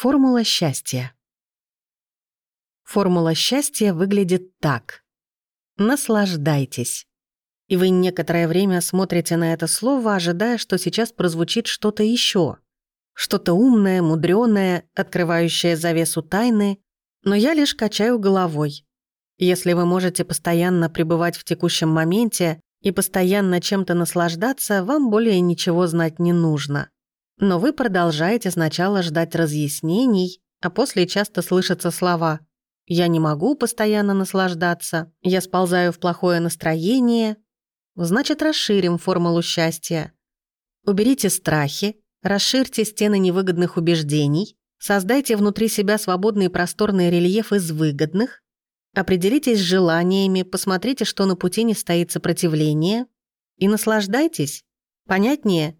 Формула счастья. Формула счастья выглядит так. Наслаждайтесь. И вы некоторое время смотрите на это слово, ожидая, что сейчас прозвучит что-то еще, Что-то умное, мудреное, открывающее завесу тайны, но я лишь качаю головой. Если вы можете постоянно пребывать в текущем моменте и постоянно чем-то наслаждаться, вам более ничего знать не нужно. Но вы продолжаете сначала ждать разъяснений, а после часто слышатся слова «я не могу постоянно наслаждаться», «я сползаю в плохое настроение». Значит, расширим формулу счастья. Уберите страхи, расширьте стены невыгодных убеждений, создайте внутри себя свободный просторный рельеф из выгодных, определитесь с желаниями, посмотрите, что на пути не стоит сопротивление, и наслаждайтесь. Понятнее?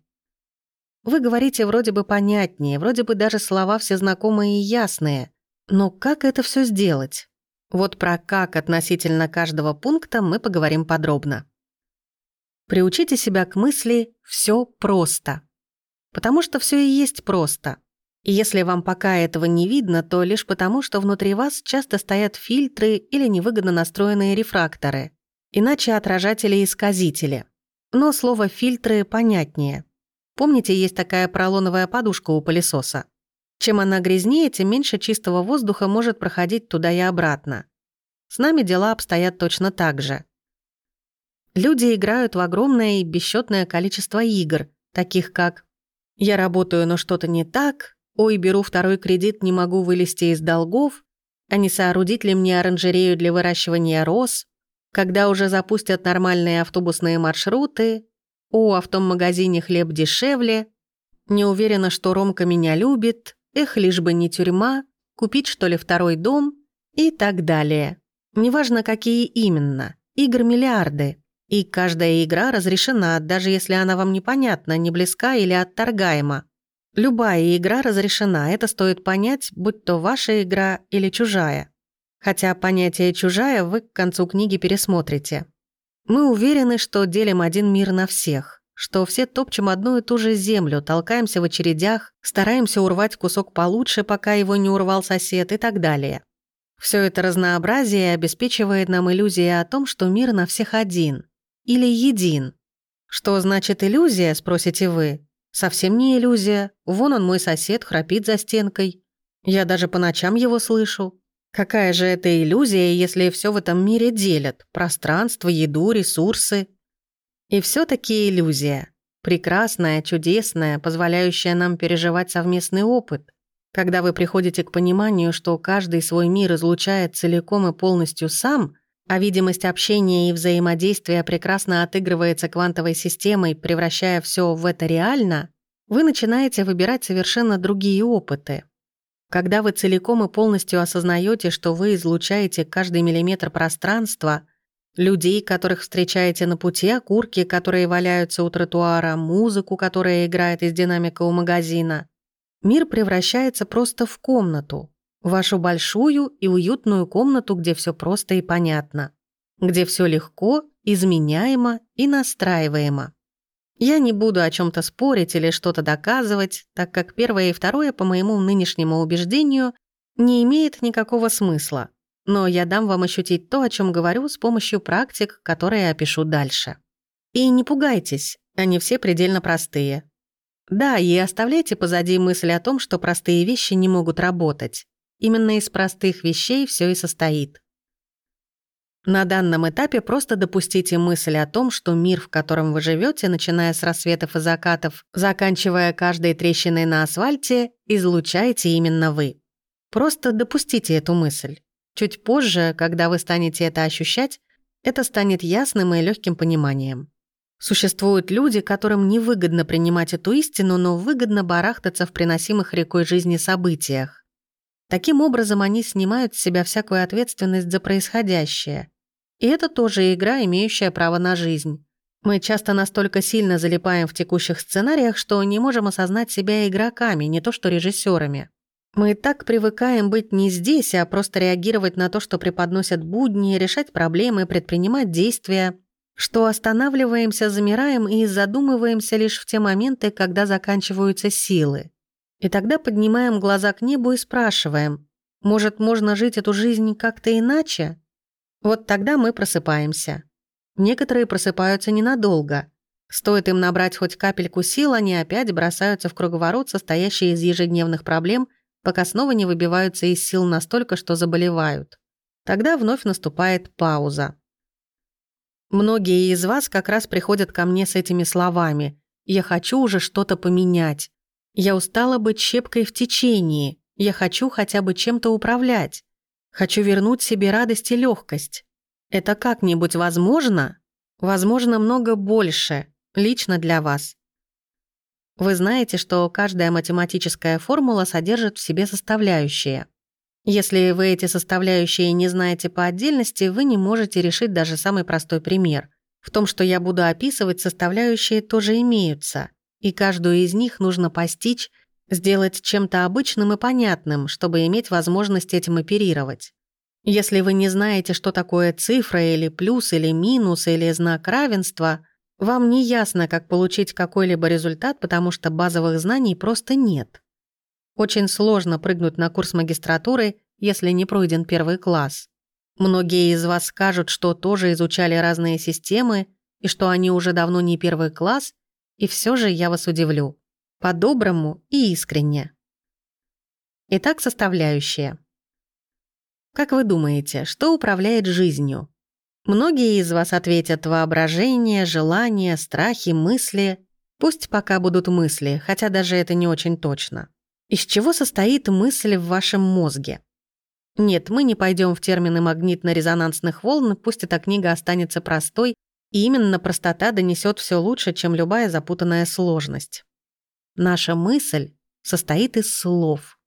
Вы говорите вроде бы понятнее, вроде бы даже слова все знакомые и ясные. Но как это все сделать? Вот про «как» относительно каждого пункта мы поговорим подробно. Приучите себя к мысли «все просто». Потому что все и есть просто. И если вам пока этого не видно, то лишь потому, что внутри вас часто стоят фильтры или невыгодно настроенные рефракторы, иначе отражатели и исказители. Но слово «фильтры» понятнее. Помните, есть такая поролоновая подушка у пылесоса? Чем она грязнее, тем меньше чистого воздуха может проходить туда и обратно. С нами дела обстоят точно так же. Люди играют в огромное и бесчетное количество игр, таких как «Я работаю, но что-то не так», «Ой, беру второй кредит, не могу вылезти из долгов», «А не соорудить ли мне оранжерею для выращивания роз», «Когда уже запустят нормальные автобусные маршруты», о, а в том магазине хлеб дешевле. Не уверена, что Ромка меня любит. Эх, лишь бы не тюрьма. Купить, что ли, второй дом? И так далее. Неважно, какие именно. Игр миллиарды. И каждая игра разрешена, даже если она вам непонятна, не близка или отторгаема. Любая игра разрешена, это стоит понять, будь то ваша игра или чужая. Хотя понятие «чужая» вы к концу книги пересмотрите. Мы уверены, что делим один мир на всех, что все топчем одну и ту же землю, толкаемся в очередях, стараемся урвать кусок получше, пока его не урвал сосед и так далее. Все это разнообразие обеспечивает нам иллюзия о том, что мир на всех один или един. Что значит иллюзия, спросите вы? Совсем не иллюзия. Вон он, мой сосед, храпит за стенкой. Я даже по ночам его слышу. Какая же это иллюзия, если все в этом мире делят? Пространство, еду, ресурсы. И все таки иллюзия. Прекрасная, чудесная, позволяющая нам переживать совместный опыт. Когда вы приходите к пониманию, что каждый свой мир излучает целиком и полностью сам, а видимость общения и взаимодействия прекрасно отыгрывается квантовой системой, превращая все в это реально, вы начинаете выбирать совершенно другие опыты. Когда вы целиком и полностью осознаете, что вы излучаете каждый миллиметр пространства, людей, которых встречаете на пути, окурки, которые валяются у тротуара, музыку, которая играет из динамика у магазина, мир превращается просто в комнату, вашу большую и уютную комнату, где все просто и понятно, где все легко, изменяемо и настраиваемо. Я не буду о чем то спорить или что-то доказывать, так как первое и второе, по моему нынешнему убеждению, не имеет никакого смысла. Но я дам вам ощутить то, о чем говорю, с помощью практик, которые опишу дальше. И не пугайтесь, они все предельно простые. Да, и оставляйте позади мысль о том, что простые вещи не могут работать. Именно из простых вещей все и состоит. На данном этапе просто допустите мысль о том, что мир, в котором вы живете, начиная с рассветов и закатов, заканчивая каждой трещиной на асфальте, излучаете именно вы. Просто допустите эту мысль. Чуть позже, когда вы станете это ощущать, это станет ясным и легким пониманием. Существуют люди, которым невыгодно принимать эту истину, но выгодно барахтаться в приносимых рекой жизни событиях. Таким образом, они снимают с себя всякую ответственность за происходящее – и это тоже игра, имеющая право на жизнь. Мы часто настолько сильно залипаем в текущих сценариях, что не можем осознать себя игроками, не то что режиссерами. Мы так привыкаем быть не здесь, а просто реагировать на то, что преподносят будни, решать проблемы, предпринимать действия, что останавливаемся, замираем и задумываемся лишь в те моменты, когда заканчиваются силы. И тогда поднимаем глаза к небу и спрашиваем, может, можно жить эту жизнь как-то иначе? Вот тогда мы просыпаемся. Некоторые просыпаются ненадолго. Стоит им набрать хоть капельку сил, они опять бросаются в круговорот, состоящий из ежедневных проблем, пока снова не выбиваются из сил настолько, что заболевают. Тогда вновь наступает пауза. Многие из вас как раз приходят ко мне с этими словами «Я хочу уже что-то поменять». «Я устала быть щепкой в течении», «Я хочу хотя бы чем-то управлять», «Хочу вернуть себе радость и легкость». Это как-нибудь возможно? Возможно, много больше, лично для вас. Вы знаете, что каждая математическая формула содержит в себе составляющие. Если вы эти составляющие не знаете по отдельности, вы не можете решить даже самый простой пример. В том, что я буду описывать, составляющие тоже имеются, и каждую из них нужно постичь, сделать чем-то обычным и понятным, чтобы иметь возможность этим оперировать. Если вы не знаете, что такое цифра или плюс, или минус, или знак равенства, вам не ясно, как получить какой-либо результат, потому что базовых знаний просто нет. Очень сложно прыгнуть на курс магистратуры, если не пройден первый класс. Многие из вас скажут, что тоже изучали разные системы и что они уже давно не первый класс, и все же я вас удивлю. По-доброму и искренне. Итак, составляющие. Как вы думаете, что управляет жизнью? Многие из вас ответят воображение, желание, страхи, мысли. Пусть пока будут мысли, хотя даже это не очень точно. Из чего состоит мысль в вашем мозге? Нет, мы не пойдем в термины магнитно-резонансных волн, пусть эта книга останется простой, и именно простота донесет все лучше, чем любая запутанная сложность. Наша мысль состоит из слов.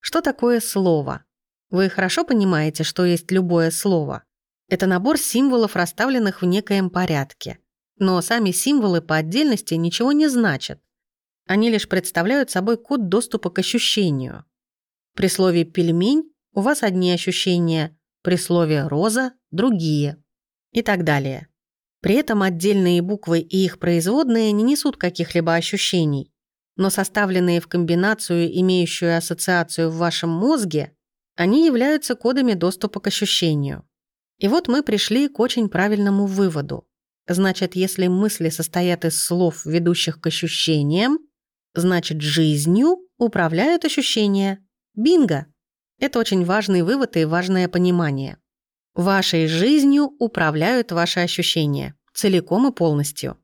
Что такое слово? Вы хорошо понимаете, что есть любое слово? Это набор символов, расставленных в некоем порядке. Но сами символы по отдельности ничего не значат. Они лишь представляют собой код доступа к ощущению. При слове «пельмень» у вас одни ощущения, при слове «роза» – другие. И так далее. При этом отдельные буквы и их производные не несут каких-либо ощущений, но составленные в комбинацию, имеющую ассоциацию в вашем мозге, они являются кодами доступа к ощущению. И вот мы пришли к очень правильному выводу. Значит, если мысли состоят из слов, ведущих к ощущениям, значит, жизнью управляют ощущения. Бинго! Это очень важный вывод и важное понимание. Вашей жизнью управляют ваши ощущения. Целиком и полностью.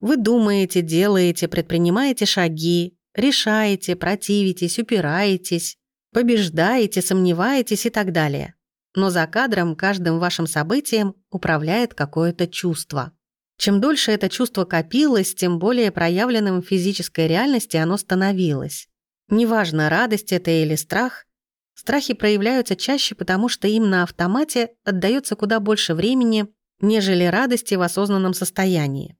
Вы думаете, делаете, предпринимаете шаги, решаете, противитесь, упираетесь, побеждаете, сомневаетесь и так далее но за кадром каждым вашим событием управляет какое-то чувство. Чем дольше это чувство копилось, тем более проявленным в физической реальности оно становилось. Неважно, радость это или страх, страхи проявляются чаще, потому что им на автомате отдается куда больше времени, нежели радости в осознанном состоянии.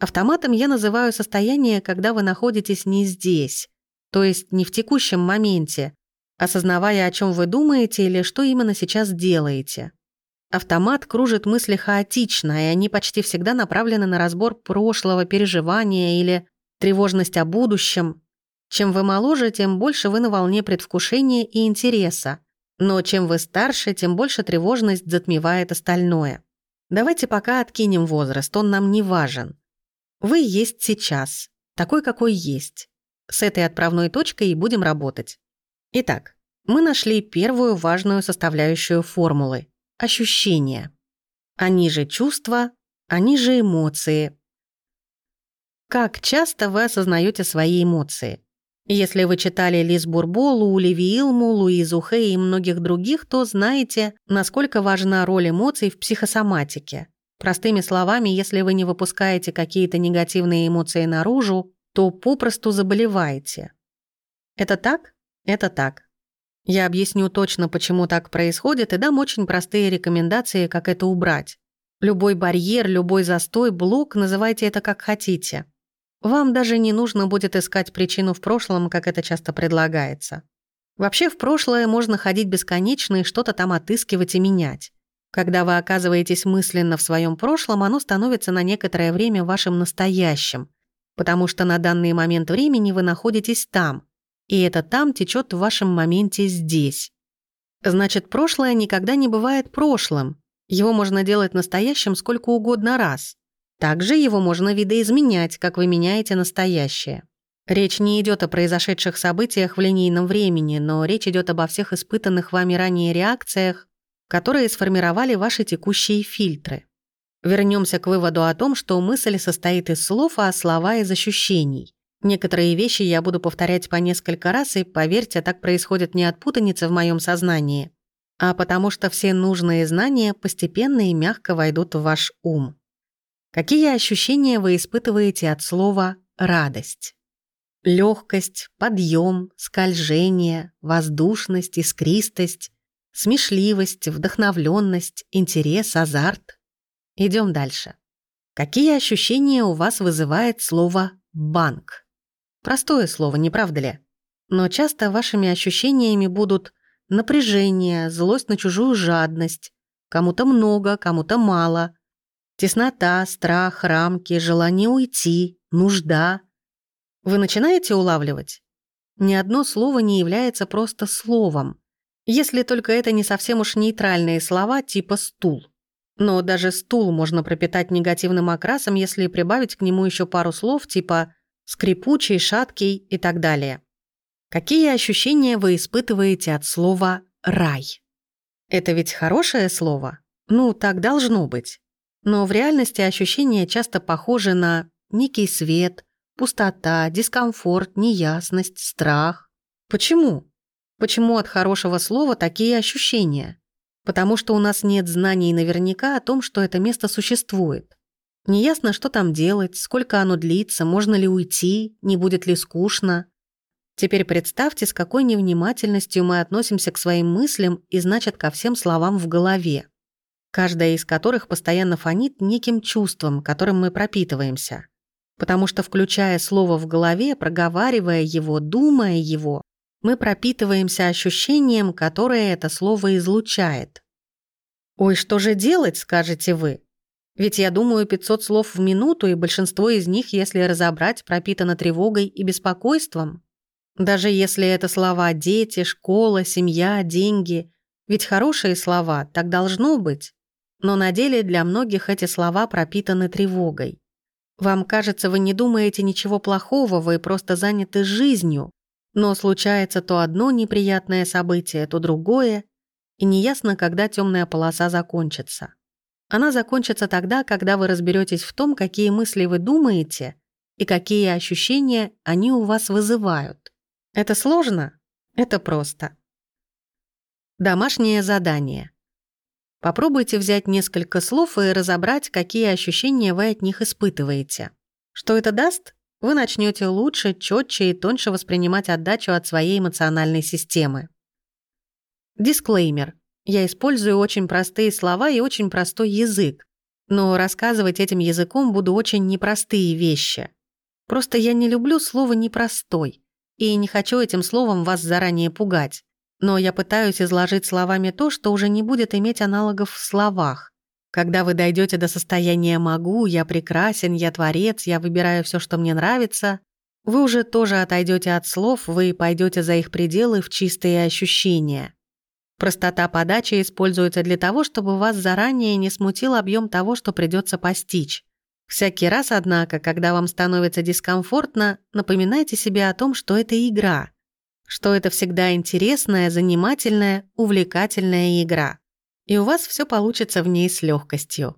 Автоматом я называю состояние, когда вы находитесь не здесь, то есть не в текущем моменте, осознавая, о чем вы думаете или что именно сейчас делаете. Автомат кружит мысли хаотично, и они почти всегда направлены на разбор прошлого, переживания или тревожность о будущем. Чем вы моложе, тем больше вы на волне предвкушения и интереса. Но чем вы старше, тем больше тревожность затмевает остальное. Давайте пока откинем возраст, он нам не важен. Вы есть сейчас, такой, какой есть. С этой отправной точкой и будем работать. Итак, мы нашли первую важную составляющую формулы – ощущения. Они же чувства, они же эмоции. Как часто вы осознаете свои эмоции? Если вы читали Лиз Бурбо, Лули Вилму, Луизу Хэй и многих других, то знаете, насколько важна роль эмоций в психосоматике. Простыми словами, если вы не выпускаете какие-то негативные эмоции наружу, то попросту заболеваете. Это так? Это так. Я объясню точно, почему так происходит, и дам очень простые рекомендации, как это убрать. Любой барьер, любой застой, блок, называйте это как хотите. Вам даже не нужно будет искать причину в прошлом, как это часто предлагается. Вообще в прошлое можно ходить бесконечно и что-то там отыскивать и менять. Когда вы оказываетесь мысленно в своем прошлом, оно становится на некоторое время вашим настоящим, потому что на данный момент времени вы находитесь там, и это там течет в вашем моменте здесь. Значит, прошлое никогда не бывает прошлым. Его можно делать настоящим сколько угодно раз. Также его можно видоизменять, как вы меняете настоящее. Речь не идет о произошедших событиях в линейном времени, но речь идет обо всех испытанных вами ранее реакциях, которые сформировали ваши текущие фильтры. Вернемся к выводу о том, что мысль состоит из слов, а слова из ощущений. Некоторые вещи я буду повторять по несколько раз, и, поверьте, так происходит не от путаницы в моем сознании, а потому что все нужные знания постепенно и мягко войдут в ваш ум. Какие ощущения вы испытываете от слова «радость»? Легкость, подъем, скольжение, воздушность, искристость, смешливость, вдохновленность, интерес, азарт. Идем дальше. Какие ощущения у вас вызывает слово «банк»? Простое слово, не правда ли? Но часто вашими ощущениями будут напряжение, злость на чужую жадность, кому-то много, кому-то мало, теснота, страх, рамки, желание уйти, нужда. Вы начинаете улавливать? Ни одно слово не является просто словом, если только это не совсем уж нейтральные слова типа «стул». Но даже стул можно пропитать негативным окрасом, если прибавить к нему еще пару слов типа скрипучий, шаткий и так далее. Какие ощущения вы испытываете от слова «рай»? Это ведь хорошее слово? Ну, так должно быть. Но в реальности ощущения часто похожи на некий свет, пустота, дискомфорт, неясность, страх. Почему? Почему от хорошего слова такие ощущения? Потому что у нас нет знаний наверняка о том, что это место существует. Неясно, что там делать, сколько оно длится, можно ли уйти, не будет ли скучно. Теперь представьте, с какой невнимательностью мы относимся к своим мыслям и, значит, ко всем словам в голове, каждая из которых постоянно фонит неким чувством, которым мы пропитываемся. Потому что, включая слово в голове, проговаривая его, думая его, мы пропитываемся ощущением, которое это слово излучает. «Ой, что же делать?» – скажете вы. Ведь я думаю 500 слов в минуту, и большинство из них, если разобрать, пропитано тревогой и беспокойством. Даже если это слова «дети», «школа», «семья», «деньги». Ведь хорошие слова, так должно быть. Но на деле для многих эти слова пропитаны тревогой. Вам кажется, вы не думаете ничего плохого, вы просто заняты жизнью. Но случается то одно неприятное событие, то другое, и неясно, когда темная полоса закончится. Она закончится тогда, когда вы разберетесь в том, какие мысли вы думаете и какие ощущения они у вас вызывают. Это сложно? Это просто. Домашнее задание. Попробуйте взять несколько слов и разобрать, какие ощущения вы от них испытываете. Что это даст? Вы начнете лучше, четче и тоньше воспринимать отдачу от своей эмоциональной системы. Дисклеймер. Я использую очень простые слова и очень простой язык, но рассказывать этим языком буду очень непростые вещи. Просто я не люблю слово «непростой» и не хочу этим словом вас заранее пугать. Но я пытаюсь изложить словами то, что уже не будет иметь аналогов в словах. Когда вы дойдете до состояния «могу», «я прекрасен», «я творец», «я выбираю все, что мне нравится», вы уже тоже отойдете от слов, вы пойдете за их пределы в чистые ощущения. Простота подачи используется для того, чтобы вас заранее не смутил объем того, что придется постичь. Всякий раз, однако, когда вам становится дискомфортно, напоминайте себе о том, что это игра, что это всегда интересная, занимательная, увлекательная игра. И у вас все получится в ней с легкостью.